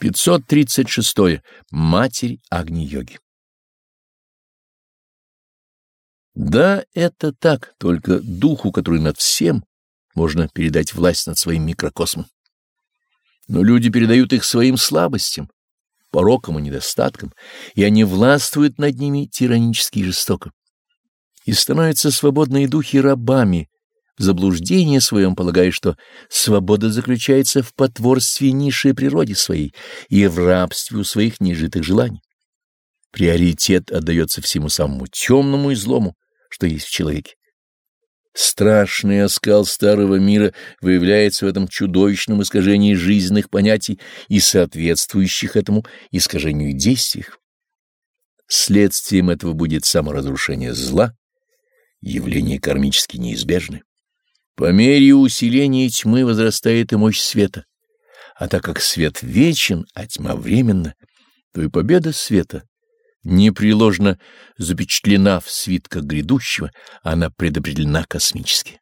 536. -е. Матерь Агни-йоги Да, это так, только духу, который над всем, можно передать власть над своим микрокосмом. Но люди передают их своим слабостям, порокам и недостаткам, и они властвуют над ними тиранически и жестоко. И становятся свободные духи рабами, в заблуждении своем полагая, что свобода заключается в потворстве низшей природе своей и в рабстве у своих нежитых желаний. Приоритет отдается всему самому темному и злому, что есть в человеке. Страшный оскал старого мира выявляется в этом чудовищном искажении жизненных понятий и соответствующих этому искажению действиях. Следствием этого будет саморазрушение зла, явление кармически неизбежное. По мере усиления тьмы возрастает и мощь света, а так как свет вечен, а тьма временна, то и победа света непреложно запечатлена в свитках грядущего, она предопределена космически.